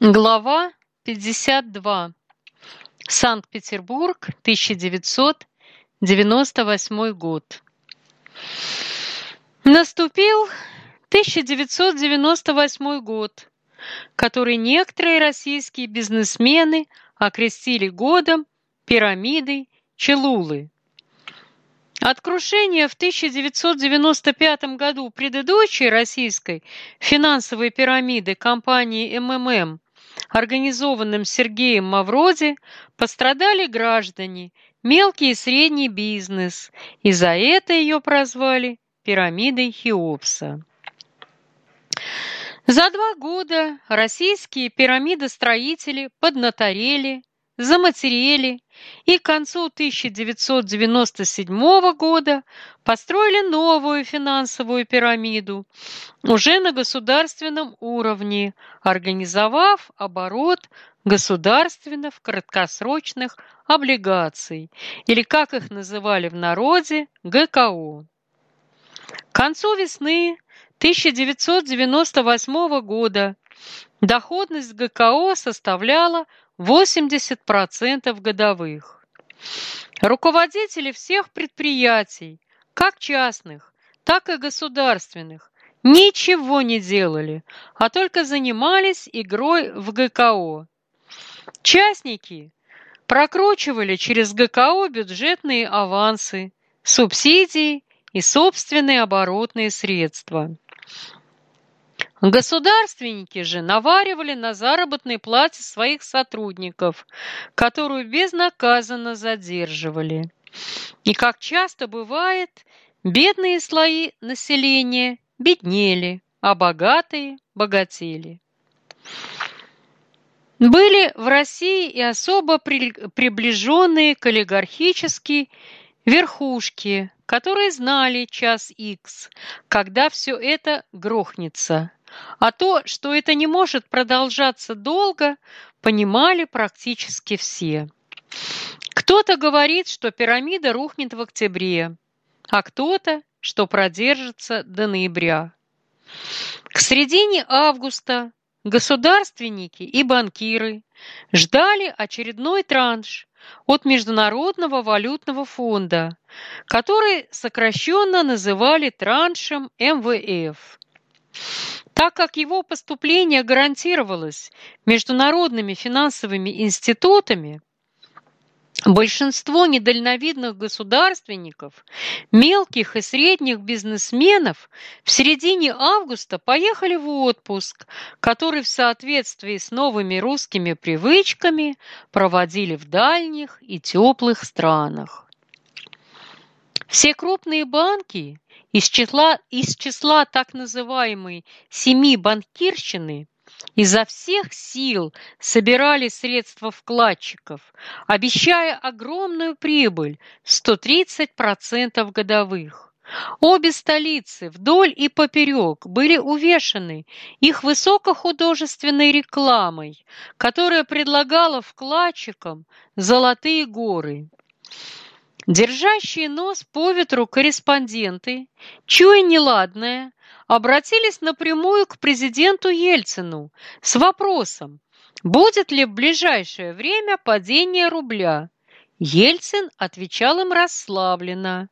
Глава 52. Санкт-Петербург, 1998 год. Наступил 1998 год, который некоторые российские бизнесмены окрестили годом пирамиды Челулы. От крушения в 1995 году предыдущей российской финансовой пирамиды компании МММ организованным Сергеем Мавроди, пострадали граждане, мелкий и средний бизнес, и за это ее прозвали пирамидой Хеопса. За два года российские пирамидостроители поднаторели, заматерели и к концу 1997 года построили новую финансовую пирамиду уже на государственном уровне, организовав оборот государственных краткосрочных облигаций, или как их называли в народе, ГКО. К концу весны 1998 года доходность ГКО составляла 80% годовых. Руководители всех предприятий, как частных, так и государственных, ничего не делали, а только занимались игрой в ГКО. Частники прокручивали через ГКО бюджетные авансы, субсидии и собственные оборотные средства. Государственники же наваривали на заработной плате своих сотрудников, которую безнаказанно задерживали. И, как часто бывает, бедные слои населения беднели, а богатые богатели. Были в России и особо приближенные к олигархической верхушке, которые знали час икс, когда все это грохнется. А то, что это не может продолжаться долго, понимали практически все. Кто-то говорит, что пирамида рухнет в октябре, а кто-то, что продержится до ноября. К середине августа государственники и банкиры ждали очередной транш от Международного валютного фонда, который сокращенно называли траншем МВФ. Так как его поступление гарантировалось международными финансовыми институтами, Большинство недальновидных государственников, мелких и средних бизнесменов в середине августа поехали в отпуск, который в соответствии с новыми русскими привычками проводили в дальних и теплых странах. Все крупные банки из числа, из числа так называемой «семи банкирщины» изо всех сил собирали средства вкладчиков, обещая огромную прибыль – 130% годовых. Обе столицы вдоль и поперек были увешаны их высокохудожественной рекламой, которая предлагала вкладчикам золотые горы. Держащие нос по ветру корреспонденты, чуя неладное, обратились напрямую к президенту Ельцину с вопросом, будет ли в ближайшее время падение рубля. Ельцин отвечал им расслабленно,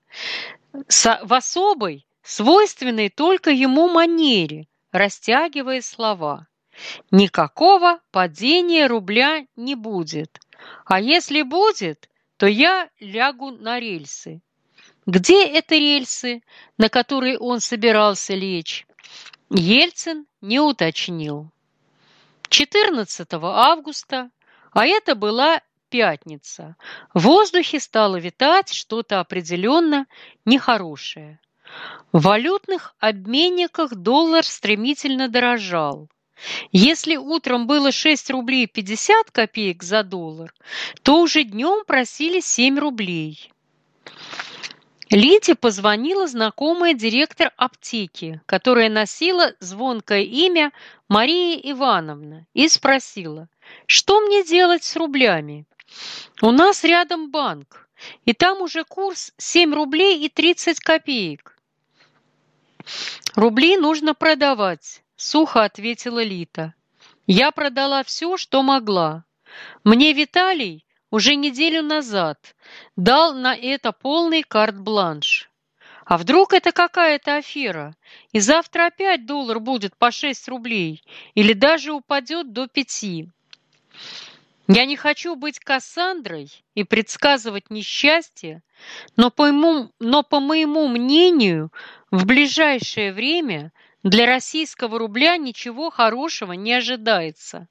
в особой, свойственной только ему манере, растягивая слова. Никакого падения рубля не будет. А если будет, то я лягу на рельсы. Где это рельсы, на которые он собирался лечь? Ельцин не уточнил. 14 августа, а это была пятница, в воздухе стало витать что-то определенно нехорошее. В валютных обменниках доллар стремительно дорожал. Если утром было 6 рублей 50 копеек за доллар, то уже днем просили 7 рублей. Лите позвонила знакомая директор аптеки, которая носила звонкое имя Мария Ивановна, и спросила, что мне делать с рублями? У нас рядом банк, и там уже курс 7 рублей и 30 копеек. Рубли нужно продавать, сухо ответила Лита. Я продала все, что могла. Мне Виталий уже неделю назад дал на это полный карт-бланш. А вдруг это какая-то афера, и завтра опять доллар будет по 6 рублей или даже упадет до 5? Я не хочу быть Кассандрой и предсказывать несчастье, но по, моему, но по моему мнению, в ближайшее время для российского рубля ничего хорошего не ожидается.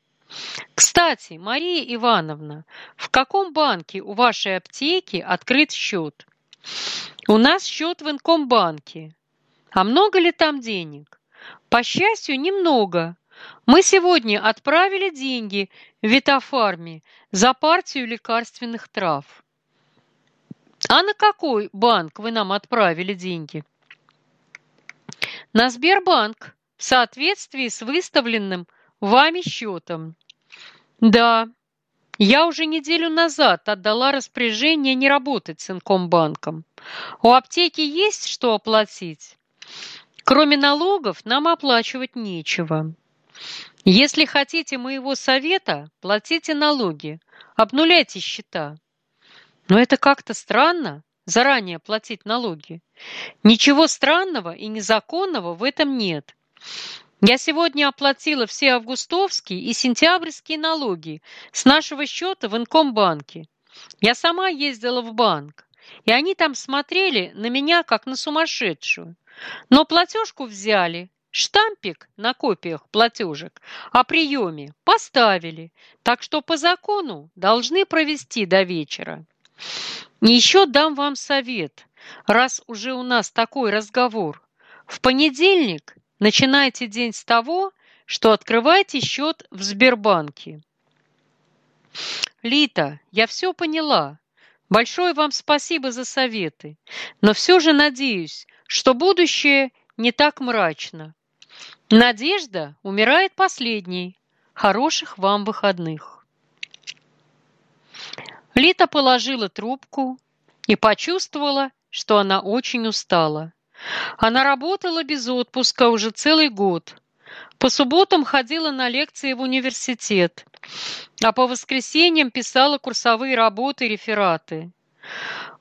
Кстати, Мария Ивановна, в каком банке у вашей аптеки открыт счет? У нас счет в Инкомбанке. А много ли там денег? По счастью, немного. Мы сегодня отправили деньги в Витофарме за партию лекарственных трав. А на какой банк вы нам отправили деньги? На Сбербанк в соответствии с выставленным вами счетом. Да, я уже неделю назад отдала распоряжение не работать с Инкомбанком. У аптеки есть что оплатить? Кроме налогов нам оплачивать нечего. Если хотите моего совета, платите налоги, обнуляйте счета. Но это как-то странно, заранее платить налоги. Ничего странного и незаконного в этом нет. Я сегодня оплатила все августовские и сентябрьские налоги с нашего счета в Инкомбанке. Я сама ездила в банк, и они там смотрели на меня, как на сумасшедшую. Но платежку взяли, штампик на копиях платежек о приеме поставили, так что по закону должны провести до вечера. Еще дам вам совет, раз уже у нас такой разговор. В понедельник Начинайте день с того, что открываете счет в Сбербанке. Лита, я все поняла. Большое вам спасибо за советы. Но все же надеюсь, что будущее не так мрачно. Надежда умирает последней. Хороших вам выходных. Лита положила трубку и почувствовала, что она очень устала. Она работала без отпуска уже целый год. По субботам ходила на лекции в университет, а по воскресеньям писала курсовые работы и рефераты.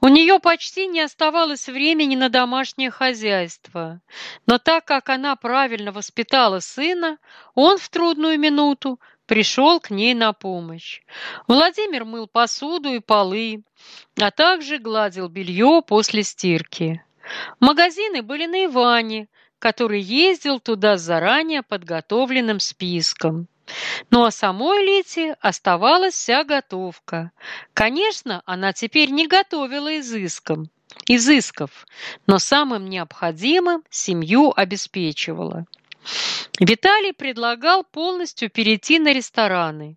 У нее почти не оставалось времени на домашнее хозяйство, но так как она правильно воспитала сына, он в трудную минуту пришел к ней на помощь. Владимир мыл посуду и полы, а также гладил белье после стирки. Магазины были на Иване, который ездил туда с заранее подготовленным списком. Ну а самой Лите оставалась вся готовка. Конечно, она теперь не готовила изыском, изысков, но самым необходимым семью обеспечивала. Виталий предлагал полностью перейти на рестораны,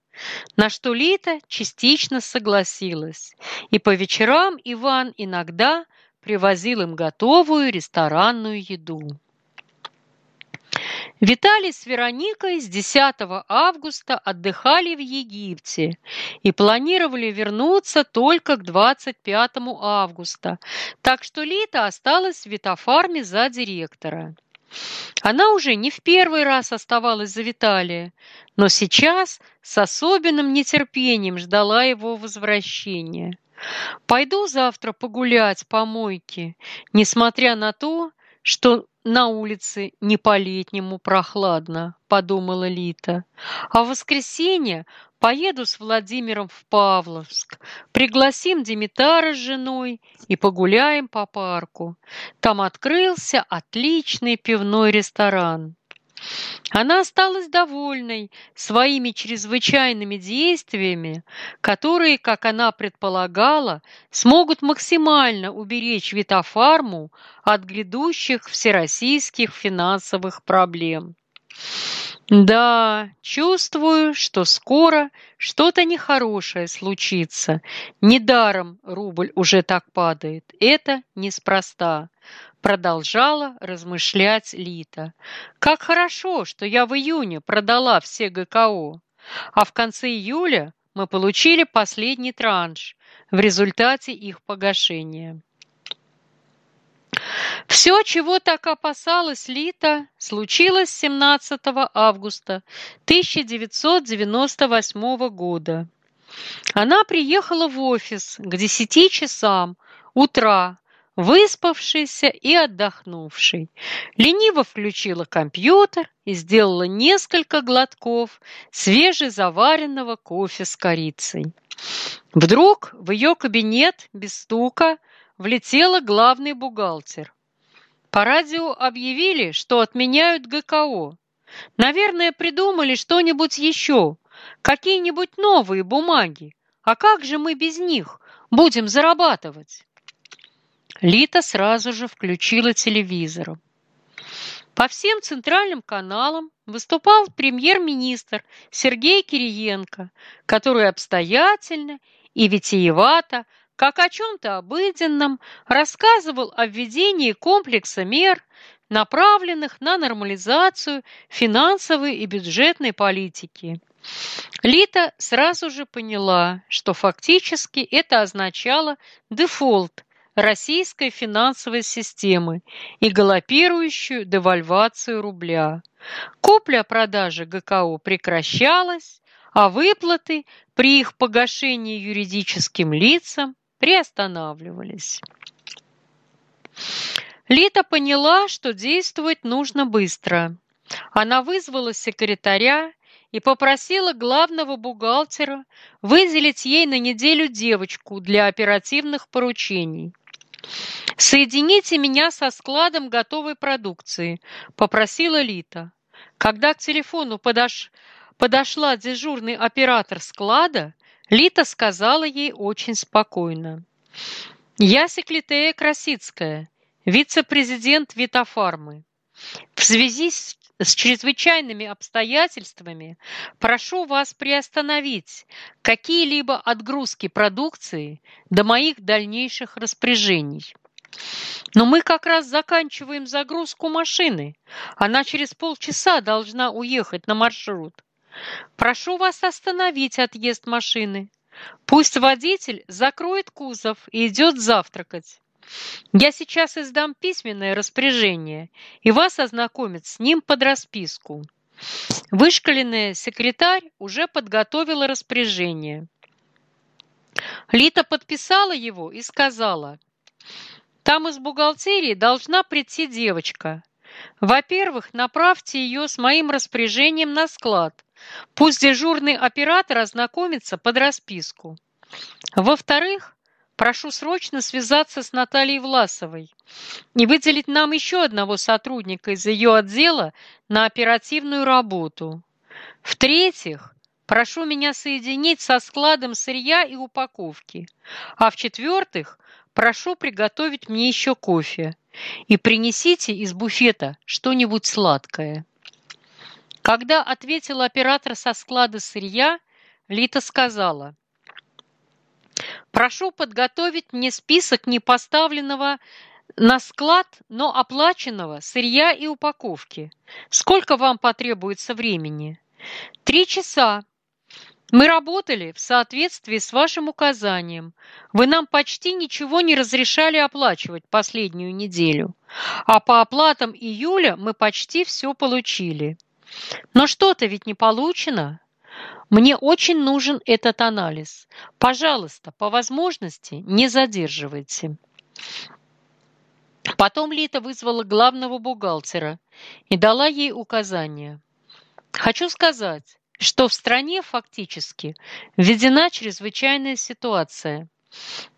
на что Лита частично согласилась. И по вечерам Иван иногда привозил им готовую ресторанную еду. Виталий с Вероникой с 10 августа отдыхали в Египте и планировали вернуться только к 25 августа, так что Лита осталась в Витофарме за директора. Она уже не в первый раз оставалась за Виталия, но сейчас с особенным нетерпением ждала его возвращения. Пойду завтра погулять по мойке, несмотря на то, что на улице не по-летнему прохладно, подумала Лита. А в воскресенье поеду с Владимиром в Павловск, пригласим Димитара с женой и погуляем по парку. Там открылся отличный пивной ресторан. Она осталась довольной своими чрезвычайными действиями, которые, как она предполагала, смогут максимально уберечь Витофарму от грядущих всероссийских финансовых проблем. Да, чувствую, что скоро что-то нехорошее случится. Недаром рубль уже так падает. Это неспроста продолжала размышлять Лита. Как хорошо, что я в июне продала все ГКО, а в конце июля мы получили последний транш в результате их погашения. Все, чего так опасалась Лита, случилось 17 августа 1998 года. Она приехала в офис к 10 часам утра, выспавшейся и отдохнувшей. Лениво включила компьютер и сделала несколько глотков свежезаваренного кофе с корицей. Вдруг в ее кабинет без стука влетела главный бухгалтер. По радио объявили, что отменяют ГКО. Наверное, придумали что-нибудь еще, какие-нибудь новые бумаги. А как же мы без них будем зарабатывать? Лита сразу же включила телевизор. По всем центральным каналам выступал премьер-министр Сергей Кириенко, который обстоятельно и витиевато, как о чем-то обыденном, рассказывал о введении комплекса мер, направленных на нормализацию финансовой и бюджетной политики. Лита сразу же поняла, что фактически это означало дефолт российской финансовой системы и галопирующую девальвацию рубля. Купля-продажа ГКО прекращалась, а выплаты при их погашении юридическим лицам приостанавливались. Лита поняла, что действовать нужно быстро. Она вызвала секретаря и попросила главного бухгалтера выделить ей на неделю девочку для оперативных поручений. «Соедините меня со складом готовой продукции», – попросила Лита. Когда к телефону подош... подошла дежурный оператор склада, Лита сказала ей очень спокойно. «Я Секлитея Красицкая, вице-президент Витофармы. В связи с, с чрезвычайными обстоятельствами прошу вас приостановить какие-либо отгрузки продукции до моих дальнейших распоряжений. Но мы как раз заканчиваем загрузку машины. Она через полчаса должна уехать на маршрут. Прошу вас остановить отъезд машины. Пусть водитель закроет кузов и идет завтракать. Я сейчас издам письменное распоряжение, и вас ознакомят с ним под расписку. Вышкаленная секретарь уже подготовила распоряжение. Лита подписала его и сказала, «Там из бухгалтерии должна прийти девочка. Во-первых, направьте ее с моим распоряжением на склад. Пусть дежурный оператор ознакомится под расписку. Во-вторых, Прошу срочно связаться с Натальей Власовой и выделить нам еще одного сотрудника из ее отдела на оперативную работу. В-третьих, прошу меня соединить со складом сырья и упаковки. А в-четвертых, прошу приготовить мне еще кофе и принесите из буфета что-нибудь сладкое. Когда ответил оператор со склада сырья, Лита сказала – Прошу подготовить мне список непоставленного на склад, но оплаченного сырья и упаковки. Сколько вам потребуется времени? Три часа. Мы работали в соответствии с вашим указанием. Вы нам почти ничего не разрешали оплачивать последнюю неделю. А по оплатам июля мы почти все получили. Но что-то ведь не получено. Мне очень нужен этот анализ. Пожалуйста, по возможности не задерживайте. Потом Лита вызвала главного бухгалтера и дала ей указания. Хочу сказать, что в стране фактически введена чрезвычайная ситуация.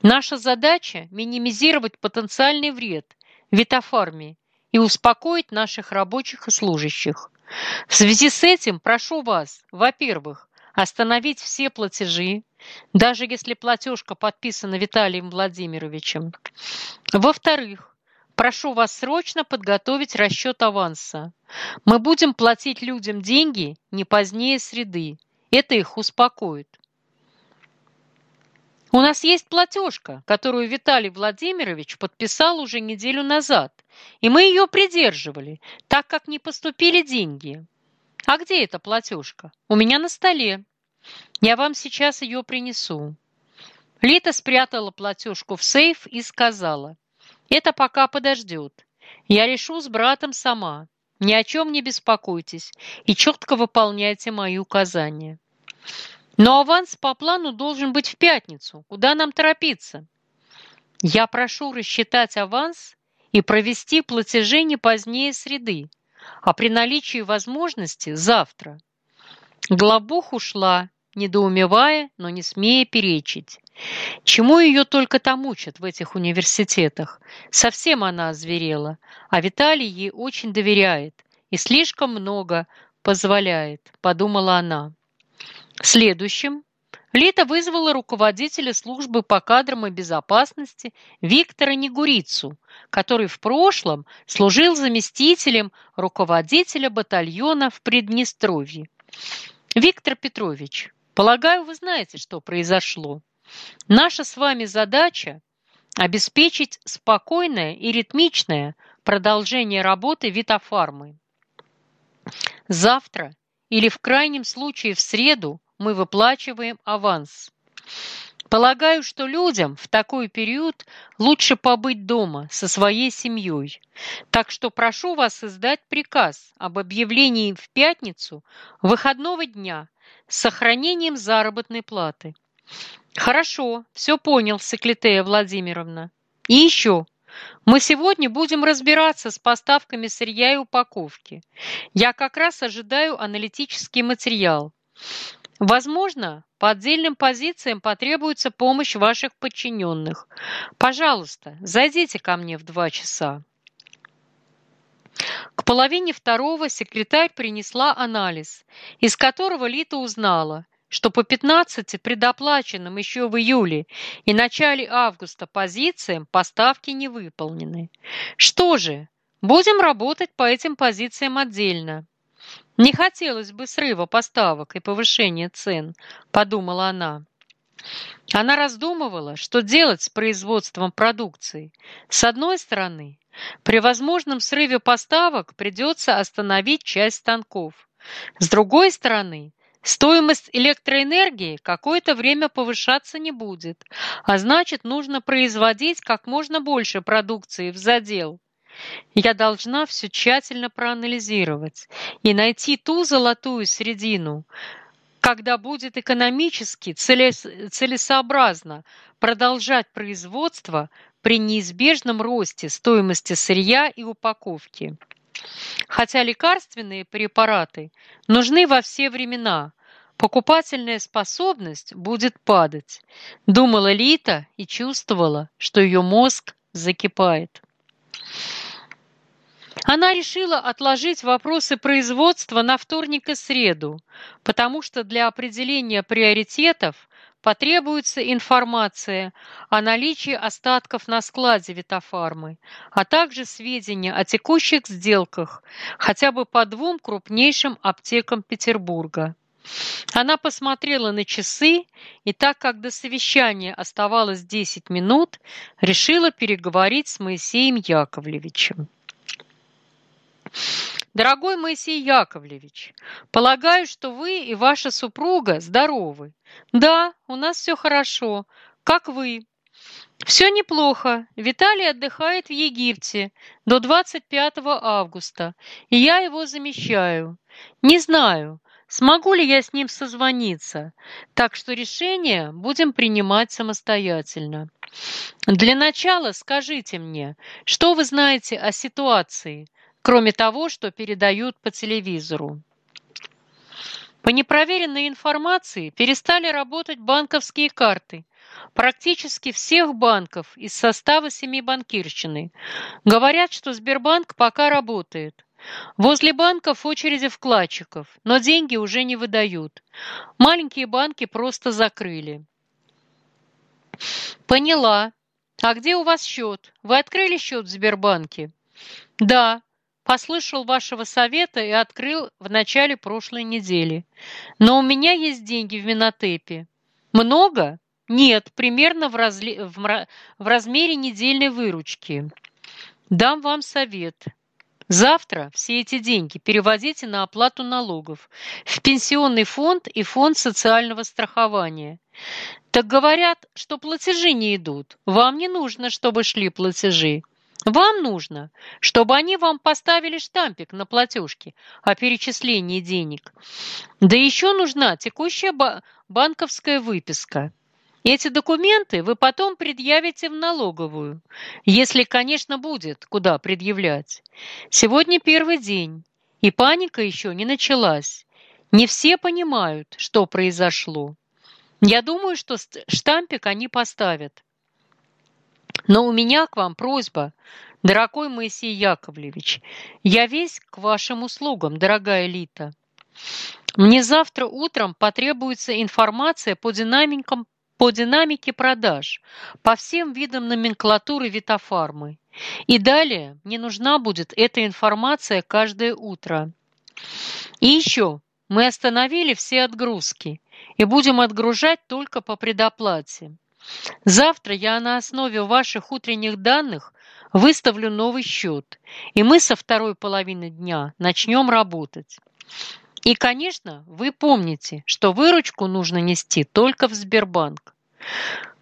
Наша задача – минимизировать потенциальный вред витофарме и успокоить наших рабочих и служащих. В связи с этим прошу вас, во-первых, остановить все платежи, даже если платежка подписана Виталием Владимировичем. Во-вторых, прошу вас срочно подготовить расчет аванса. Мы будем платить людям деньги не позднее среды. Это их успокоит. У нас есть платежка, которую Виталий Владимирович подписал уже неделю назад, и мы ее придерживали, так как не поступили деньги. А где эта платежка? У меня на столе. Я вам сейчас ее принесу. Лита спрятала платежку в сейф и сказала, Это пока подождет. Я решу с братом сама. Ни о чем не беспокойтесь и четко выполняйте мои указания. Но аванс по плану должен быть в пятницу. Куда нам торопиться? Я прошу рассчитать аванс и провести платежи не позднее среды, а при наличии возможности завтра. Глобух ушла, недоумевая, но не смея перечить. Чему ее только там учат в этих университетах? Совсем она озверела, а Виталий ей очень доверяет и слишком много позволяет, подумала она. Следующим Лита вызвала руководителя службы по кадрам и безопасности Виктора Негурицу, который в прошлом служил заместителем руководителя батальона в Приднестровье. Виктор Петрович, полагаю, вы знаете, что произошло. Наша с вами задача – обеспечить спокойное и ритмичное продолжение работы Витофармы. Завтра или в крайнем случае в среду мы выплачиваем аванс. Полагаю, что людям в такой период лучше побыть дома со своей семьей. Так что прошу вас издать приказ об объявлении в пятницу выходного дня с сохранением заработной платы. Хорошо, все понял, Секлитея Владимировна. И еще. Мы сегодня будем разбираться с поставками сырья и упаковки. Я как раз ожидаю аналитический материал. Возможно, по отдельным позициям потребуется помощь ваших подчиненных. Пожалуйста, зайдите ко мне в два часа. К половине второго секретарь принесла анализ, из которого Лита узнала, что по 15 предоплаченным еще в июле и начале августа позициям поставки не выполнены. Что же, будем работать по этим позициям отдельно. Не хотелось бы срыва поставок и повышения цен, подумала она. Она раздумывала, что делать с производством продукции. С одной стороны, при возможном срыве поставок придется остановить часть станков. С другой стороны, Стоимость электроэнергии какое-то время повышаться не будет, а значит, нужно производить как можно больше продукции в задел. Я должна все тщательно проанализировать и найти ту золотую середину, когда будет экономически целесообразно продолжать производство при неизбежном росте стоимости сырья и упаковки. Хотя лекарственные препараты нужны во все времена, покупательная способность будет падать, думала Лита и чувствовала, что ее мозг закипает. Она решила отложить вопросы производства на вторник и среду, потому что для определения приоритетов потребуется информация о наличии остатков на складе Витофармы, а также сведения о текущих сделках хотя бы по двум крупнейшим аптекам Петербурга. Она посмотрела на часы и, так как до совещания оставалось 10 минут, решила переговорить с Моисеем Яковлевичем. Дорогой Моисей Яковлевич, полагаю, что вы и ваша супруга здоровы. Да, у нас все хорошо. Как вы? Все неплохо. Виталий отдыхает в Египте до 25 августа, и я его замещаю. Не знаю, смогу ли я с ним созвониться, так что решение будем принимать самостоятельно. Для начала скажите мне, что вы знаете о ситуации, кроме того, что передают по телевизору. По непроверенной информации перестали работать банковские карты практически всех банков из состава семи банкирщины. Говорят, что Сбербанк пока работает. Возле банков очереди вкладчиков, но деньги уже не выдают. Маленькие банки просто закрыли. Поняла. А где у вас счет? Вы открыли счет в Сбербанке? Да, послышал вашего совета и открыл в начале прошлой недели. Но у меня есть деньги в Минотепе. Много? Нет, примерно в, разли... в, в размере недельной выручки. Дам вам совет. Завтра все эти деньги переводите на оплату налогов в пенсионный фонд и фонд социального страхования. Так говорят, что платежи не идут. Вам не нужно, чтобы шли платежи. Вам нужно, чтобы они вам поставили штампик на платежке о перечислении денег. Да еще нужна текущая банковская выписка. Эти документы вы потом предъявите в налоговую, если, конечно, будет куда предъявлять. Сегодня первый день, и паника еще не началась. Не все понимают, что произошло. Я думаю, что штампик они поставят. Но у меня к вам просьба, дорогой Моисей Яковлевич. Я весь к вашим услугам, дорогая Лита. Мне завтра утром потребуется информация по динамикам по динамике продаж, по всем видам номенклатуры Витофармы. И далее мне нужна будет эта информация каждое утро. И еще мы остановили все отгрузки и будем отгружать только по предоплате. Завтра я на основе ваших утренних данных выставлю новый счет, и мы со второй половины дня начнем работать. И, конечно, вы помните, что выручку нужно нести только в Сбербанк.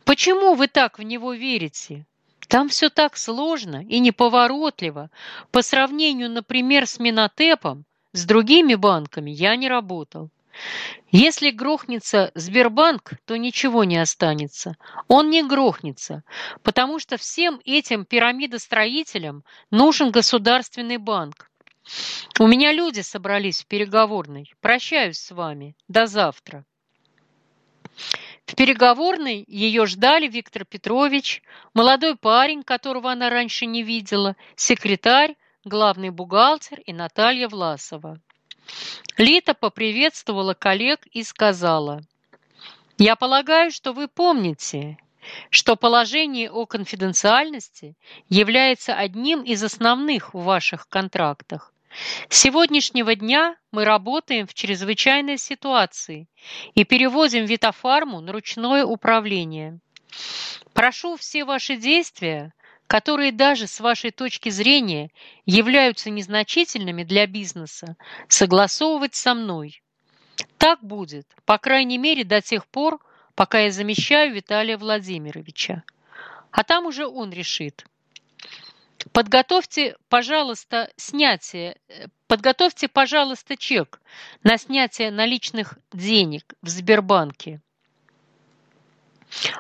Почему вы так в него верите? Там все так сложно и неповоротливо. По сравнению, например, с Минотепом, с другими банками я не работал. Если грохнется Сбербанк, то ничего не останется. Он не грохнется, потому что всем этим пирамидостроителям нужен государственный банк. У меня люди собрались в переговорной. Прощаюсь с вами. До завтра. В переговорной ее ждали Виктор Петрович, молодой парень, которого она раньше не видела, секретарь, главный бухгалтер и Наталья Власова. Лита поприветствовала коллег и сказала, «Я полагаю, что вы помните, что положение о конфиденциальности является одним из основных в ваших контрактах. С сегодняшнего дня мы работаем в чрезвычайной ситуации и переводим Витофарму на ручное управление. Прошу все ваши действия, которые даже с вашей точки зрения являются незначительными для бизнеса, согласовывать со мной. Так будет, по крайней мере, до тех пор, пока я замещаю Виталия Владимировича. А там уже он решит, Подготовьте, пожалуйста, снятие, э, подготовьте, пожалуйста, чек на снятие наличных денег в Сбербанке.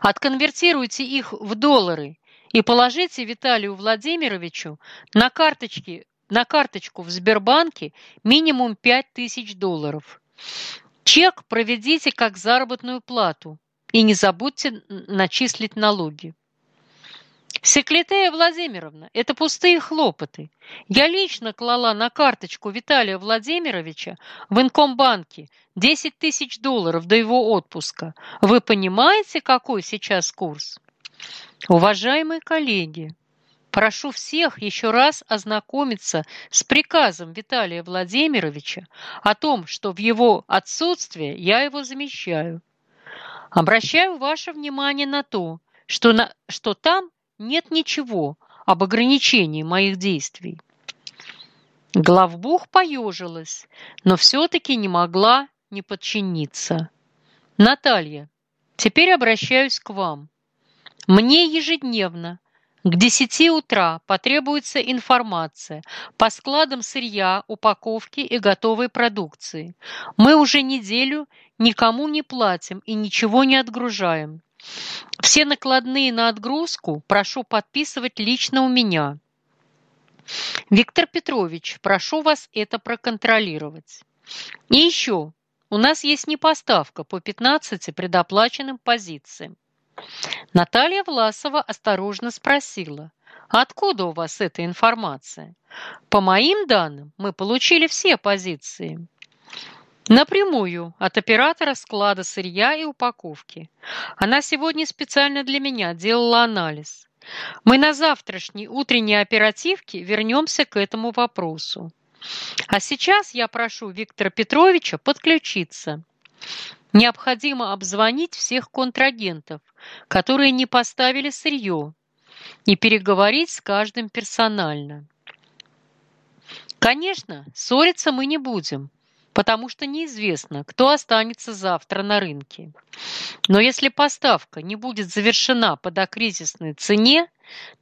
Отконвертируйте их в доллары и положите Виталию Владимировичу на, карточки, на карточку в Сбербанке минимум 5000 долларов. Чек проведите как заработную плату и не забудьте начислить налоги. Секлитея Владимировна, это пустые хлопоты. Я лично клала на карточку Виталия Владимировича в Инкомбанке 10 тысяч долларов до его отпуска. Вы понимаете, какой сейчас курс? Уважаемые коллеги, прошу всех еще раз ознакомиться с приказом Виталия Владимировича о том, что в его отсутствие я его замещаю. Обращаю ваше внимание на то, что, на, что там нет ничего об ограничении моих действий. Главбух поежилась, но все-таки не могла не подчиниться. Наталья, теперь обращаюсь к вам. Мне ежедневно к 10 утра потребуется информация по складам сырья, упаковки и готовой продукции. Мы уже неделю никому не платим и ничего не отгружаем. Все накладные на отгрузку прошу подписывать лично у меня. Виктор Петрович, прошу вас это проконтролировать. И еще, у нас есть непоставка по 15 предоплаченным позициям. Наталья Власова осторожно спросила, откуда у вас эта информация? По моим данным, мы получили все позиции. Напрямую от оператора склада сырья и упаковки. Она сегодня специально для меня делала анализ. Мы на завтрашней утренней оперативке вернемся к этому вопросу. А сейчас я прошу Виктора Петровича подключиться. Необходимо обзвонить всех контрагентов, которые не поставили сырье, и переговорить с каждым персонально. Конечно, ссориться мы не будем потому что неизвестно, кто останется завтра на рынке. Но если поставка не будет завершена по докризисной цене,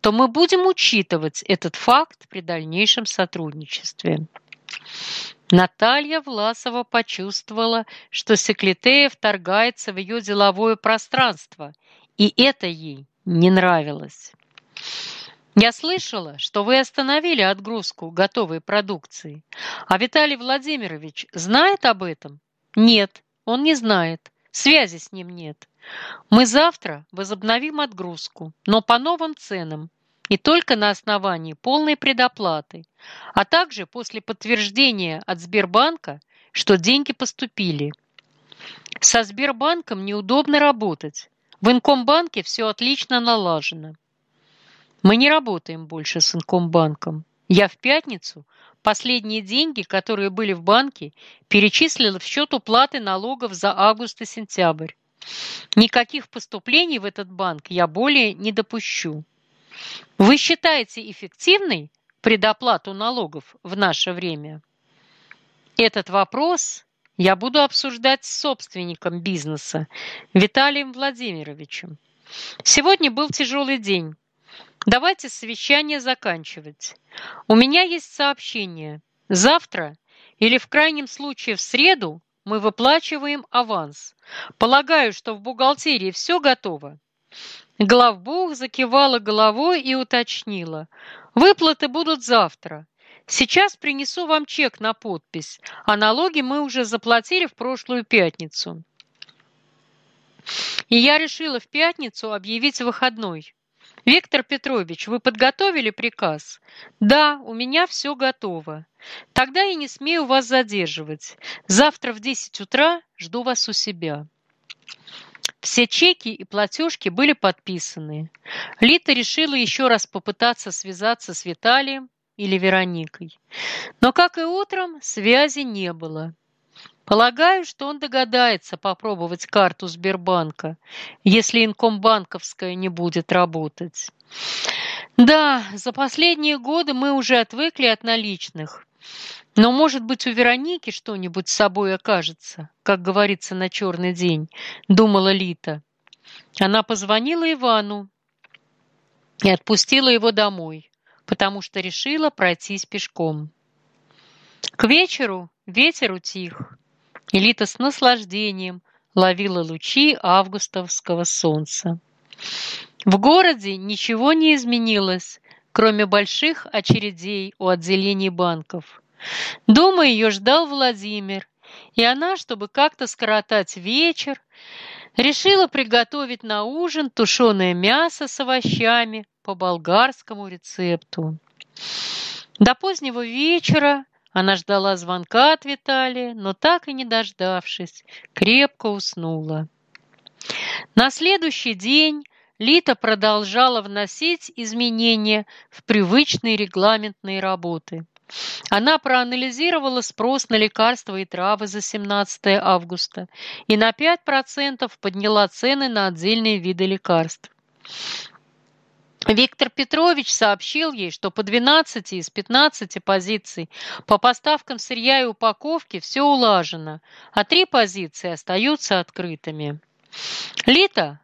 то мы будем учитывать этот факт при дальнейшем сотрудничестве. Наталья Власова почувствовала, что Секлитея вторгается в ее деловое пространство, и это ей не нравилось. Я слышала, что вы остановили отгрузку готовой продукции. А Виталий Владимирович знает об этом? Нет, он не знает. Связи с ним нет. Мы завтра возобновим отгрузку, но по новым ценам и только на основании полной предоплаты, а также после подтверждения от Сбербанка, что деньги поступили. Со Сбербанком неудобно работать. В Инкомбанке все отлично налажено. Мы не работаем больше с Инкомбанком. Я в пятницу последние деньги, которые были в банке, перечислила в счет уплаты налогов за август и сентябрь. Никаких поступлений в этот банк я более не допущу. Вы считаете эффективной предоплату налогов в наше время? Этот вопрос я буду обсуждать с собственником бизнеса Виталием Владимировичем. Сегодня был тяжелый день. Давайте совещание заканчивать. У меня есть сообщение. Завтра или в крайнем случае в среду мы выплачиваем аванс. Полагаю, что в бухгалтерии все готово. Главбух закивала головой и уточнила. Выплаты будут завтра. Сейчас принесу вам чек на подпись, а налоги мы уже заплатили в прошлую пятницу. И я решила в пятницу объявить выходной. Виктор Петрович, вы подготовили приказ? Да, у меня все готово. Тогда я не смею вас задерживать. Завтра в 10 утра жду вас у себя. Все чеки и платежки были подписаны. Лита решила еще раз попытаться связаться с Виталием или Вероникой. Но, как и утром, связи не было. Полагаю, что он догадается попробовать карту Сбербанка, если инкомбанковская не будет работать. Да, за последние годы мы уже отвыкли от наличных. Но, может быть, у Вероники что-нибудь с собой окажется, как говорится на черный день, думала Лита. Она позвонила Ивану и отпустила его домой, потому что решила пройтись пешком. К вечеру ветер утих, и Лита с наслаждением ловила лучи августовского солнца. В городе ничего не изменилось, кроме больших очередей у отделений банков. Дома ее ждал Владимир, и она, чтобы как-то скоротать вечер, решила приготовить на ужин тушеное мясо с овощами по болгарскому рецепту. До позднего вечера она ждала звонка от Виталия, но так и не дождавшись, крепко уснула. На следующий день Лита продолжала вносить изменения в привычные регламентные работы. Она проанализировала спрос на лекарства и травы за 17 августа и на 5% подняла цены на отдельные виды лекарств. Виктор Петрович сообщил ей, что по 12 из 15 позиций по поставкам сырья и упаковки все улажено, а три позиции остаются открытыми. Лита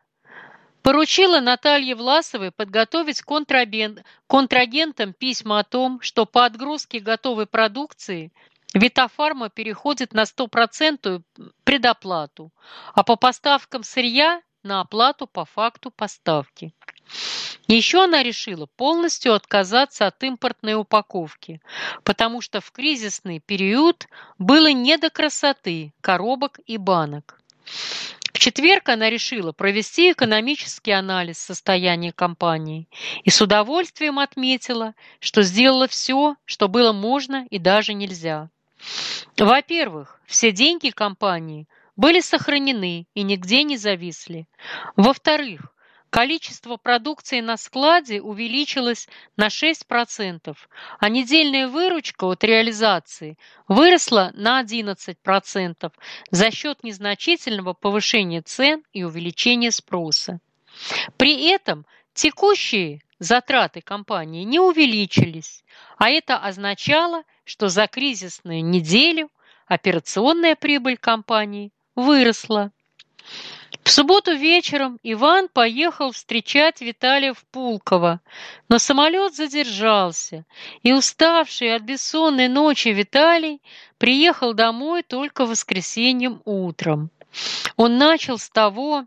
поручила Наталье Власовой подготовить контрагентам письма о том, что по отгрузке готовой продукции Витофарма переходит на 100% предоплату, а по поставкам сырья на оплату по факту поставки. Еще она решила полностью отказаться от импортной упаковки, потому что в кризисный период было не до красоты коробок и банок четверг она решила провести экономический анализ состояния компании и с удовольствием отметила, что сделала все, что было можно и даже нельзя. Во-первых, все деньги компании были сохранены и нигде не зависли. Во-вторых, Количество продукции на складе увеличилось на 6%, а недельная выручка от реализации выросла на 11% за счет незначительного повышения цен и увеличения спроса. При этом текущие затраты компании не увеличились, а это означало, что за кризисную неделю операционная прибыль компании выросла. В субботу вечером Иван поехал встречать Виталия в Пулково, но самолет задержался, и уставший от бессонной ночи Виталий приехал домой только воскресеньем утром. Он начал с того,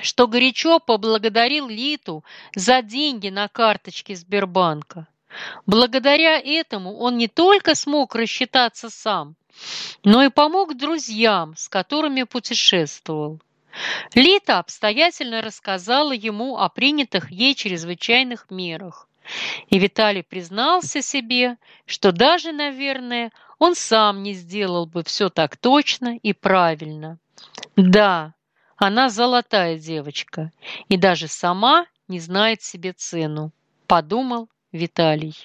что горячо поблагодарил Литу за деньги на карточке Сбербанка. Благодаря этому он не только смог рассчитаться сам, но и помог друзьям, с которыми путешествовал. Лита обстоятельно рассказала ему о принятых ей чрезвычайных мерах. И Виталий признался себе, что даже, наверное, он сам не сделал бы все так точно и правильно. Да, она золотая девочка и даже сама не знает себе цену, подумал Виталий.